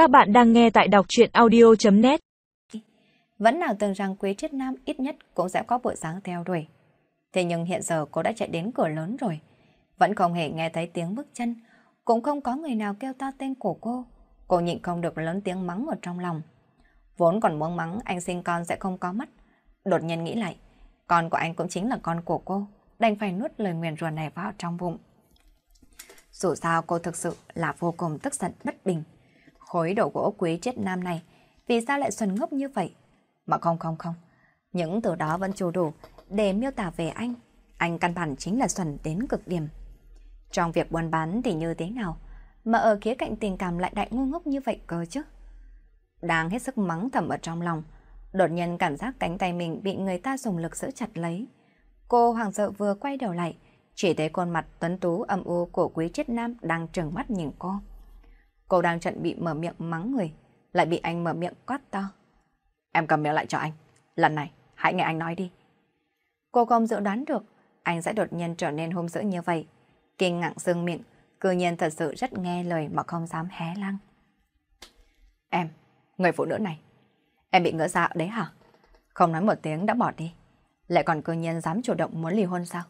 Các bạn đang nghe tại đọc chuyện audio.net Vẫn nào tưởng rằng Quý Triết Nam ít nhất cũng sẽ có bộ dáng theo đuổi. Thế nhưng hiện giờ cô đã chạy đến cửa lớn rồi. Vẫn không hề nghe thấy tiếng bước chân, cũng không có người nào kêu to tên của cô. Cô nhịn không được lớn tiếng mắng ở trong lòng. Vốn còn muốn mắng anh sinh con sẽ không có mắt. Đột nhiên nghĩ lại, con của anh cũng chính là con của cô, đành phải nuốt lời nguyền ruột này vào trong bụng. Dù sao cô thực sự là vô cùng tức giận bất bình. Khối đầu gỗ quý chết nam này, vì sao lại xuân ngốc như vậy? Mà không không không, những từ đó vẫn chưa đủ để miêu tả về anh. Anh căn bản chính là xuân đến cực điểm. Trong việc buôn bán thì như thế nào, mà ở khía cạnh tình cảm lại đại ngu ngốc như vậy cơ chứ? Đang hết sức mắng thầm ở trong lòng, đột nhiên cảm giác cánh tay mình bị người ta dùng lực giữ chặt lấy. Cô hoàng sợ vừa quay đầu lại, chỉ thấy khuôn mặt tuấn tú âm u của quý triết nam đang trừng mắt nhìn cô. Cô đang chuẩn bị mở miệng mắng người, lại bị anh mở miệng quát to. Em cầm miệng lại cho anh. Lần này, hãy nghe anh nói đi. Cô không dự đoán được, anh sẽ đột nhiên trở nên hung dữ như vậy. Kinh ngạc dương miệng, cư nhiên thật sự rất nghe lời mà không dám hé lăng. Em, người phụ nữ này, em bị ngỡ ra dạ đấy hả? Không nói một tiếng đã bỏ đi. Lại còn cư nhiên dám chủ động muốn ly hôn sao?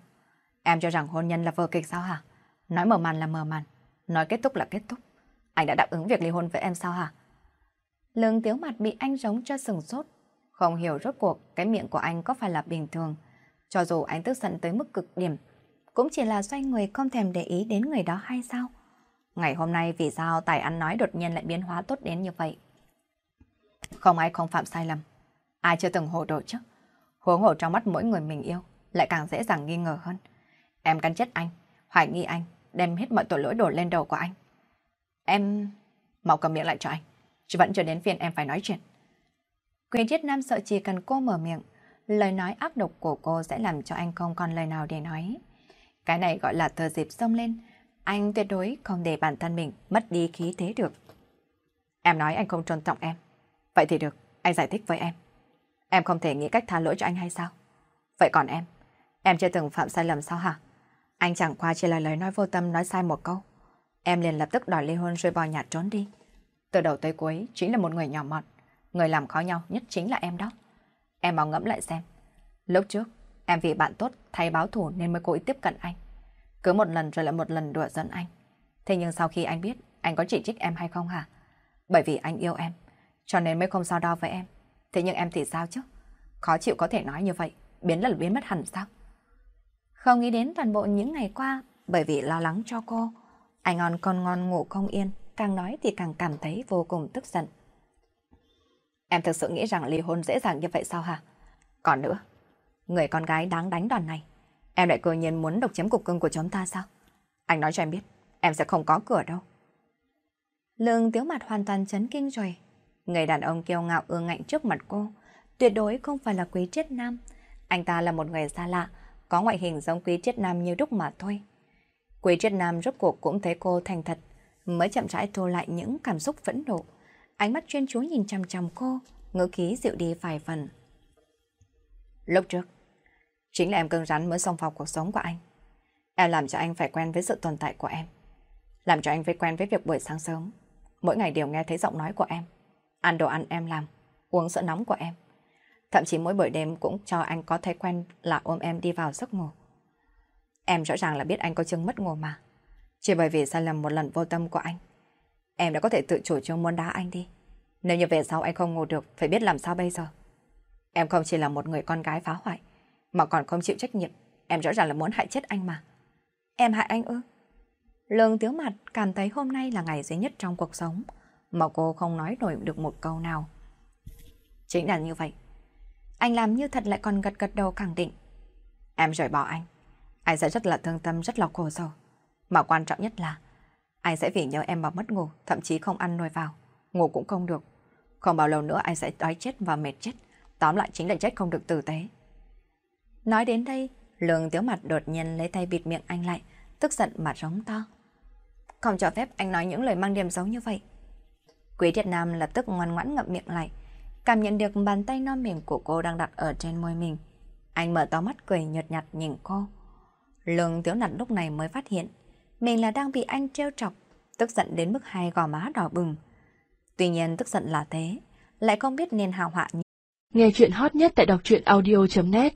Em cho rằng hôn nhân là vở kịch sao hả? Nói mở màn là mở màn, nói kết thúc là kết thúc. Anh đã đáp ứng việc ly hôn với em sao hả? Lương tiếu mặt bị anh giống cho sừng sốt. Không hiểu rốt cuộc cái miệng của anh có phải là bình thường. Cho dù anh tức giận tới mức cực điểm, cũng chỉ là xoay người không thèm để ý đến người đó hay sao? Ngày hôm nay vì sao tài ăn nói đột nhiên lại biến hóa tốt đến như vậy? Không ai không phạm sai lầm. Ai chưa từng hồ đồ chứ? Huống hồ trong mắt mỗi người mình yêu, lại càng dễ dàng nghi ngờ hơn. Em cắn chết anh, hoài nghi anh, đem hết mọi tội lỗi đổ lên đầu của anh. Em... Mau cầm miệng lại cho anh. Chứ vẫn chưa đến phiên em phải nói chuyện. Quyền Triết Nam sợ chỉ cần cô mở miệng, lời nói ác độc của cô sẽ làm cho anh không còn lời nào để nói. Cái này gọi là thờ dịp xông lên. Anh tuyệt đối không để bản thân mình mất đi khí thế được. Em nói anh không trân trọng em. Vậy thì được, anh giải thích với em. Em không thể nghĩ cách tha lỗi cho anh hay sao? Vậy còn em? Em chưa từng phạm sai lầm sao hả? Anh chẳng qua chỉ là lời nói vô tâm nói sai một câu. Em liền lập tức đòi ly hôn rồi bỏ nhà trốn đi. Từ đầu tới cuối chính là một người nhỏ mọn. Người làm khó nhau nhất chính là em đó. Em mau ngẫm lại xem. Lúc trước, em vì bạn tốt thay báo thủ nên mới cố ý tiếp cận anh. Cứ một lần rồi lại một lần đùa giận anh. Thế nhưng sau khi anh biết anh có chỉ trích em hay không hả? Bởi vì anh yêu em, cho nên mới không so đo với em. Thế nhưng em thì sao chứ? Khó chịu có thể nói như vậy, biến là biến mất hẳn sao? Không nghĩ đến toàn bộ những ngày qua, bởi vì lo lắng cho cô. Anh ngon con ngon ngủ không yên, càng nói thì càng cảm thấy vô cùng tức giận. Em thực sự nghĩ rằng ly hôn dễ dàng như vậy sao hả? Còn nữa, người con gái đáng đánh đòn này, em lại cơ nhiên muốn độc chiếm cục cưng của chúng ta sao? Anh nói cho em biết, em sẽ không có cửa đâu. Lương tiếu mặt hoàn toàn chấn kinh rồi. Người đàn ông kiêu ngạo ương ngạnh trước mặt cô, tuyệt đối không phải là quý triết nam. Anh ta là một người xa lạ, có ngoại hình giống quý triết nam như đúc mà thôi. Quý triết nam rốt cuộc cũng thấy cô thành thật, mới chậm rãi thu lại những cảm xúc phẫn nộ. Ánh mắt chuyên chú nhìn chằm chằm cô, ngữ khí dịu đi vài phần. Lúc trước, chính là em cưng rắn mới xông vào cuộc sống của anh. Em làm cho anh phải quen với sự tồn tại của em. Làm cho anh phải quen với việc buổi sáng sớm. Mỗi ngày đều nghe thấy giọng nói của em. Ăn đồ ăn em làm, uống sữa nóng của em. Thậm chí mỗi buổi đêm cũng cho anh có thói quen là ôm em đi vào giấc ngủ. Em rõ ràng là biết anh có chứng mất ngủ mà. Chỉ bởi vì sai lầm một lần vô tâm của anh. Em đã có thể tự chủ trương muốn đá anh đi. Nếu như về sau anh không ngủ được, phải biết làm sao bây giờ. Em không chỉ là một người con gái phá hoại, mà còn không chịu trách nhiệm. Em rõ ràng là muốn hại chết anh mà. Em hại anh ư? Lương tiếu mặt cảm thấy hôm nay là ngày duy nhất trong cuộc sống, mà cô không nói nổi được một câu nào. Chính là như vậy. Anh làm như thật lại còn gật gật đầu khẳng định. Em rời bỏ anh. Anh sẽ rất là thương tâm, rất là khổ sở. Mà quan trọng nhất là anh sẽ vì nhớ em mà mất ngủ, thậm chí không ăn nuôi vào. Ngủ cũng không được. Không bao lâu nữa anh sẽ đói chết và mệt chết. Tóm lại chính là chết không được tử tế. Nói đến đây, lường tiếu mặt đột nhiên lấy tay bịt miệng anh lại, tức giận mà rống to. Không cho phép anh nói những lời mang điểm xấu như vậy. Quý Việt Nam lập tức ngoan ngoãn ngậm miệng lại, cảm nhận được bàn tay non mềm của cô đang đặt ở trên môi mình. Anh mở to mắt cười nhợt nhạt nhìn cô. Lương Tiếu Nặn lúc này mới phát hiện mình là đang bị anh trêu chọc, tức giận đến mức hai gò má đỏ bừng. Tuy nhiên tức giận là thế, lại không biết nên hào họa. Nghe chuyện hot nhất tại đọc truyện audio.net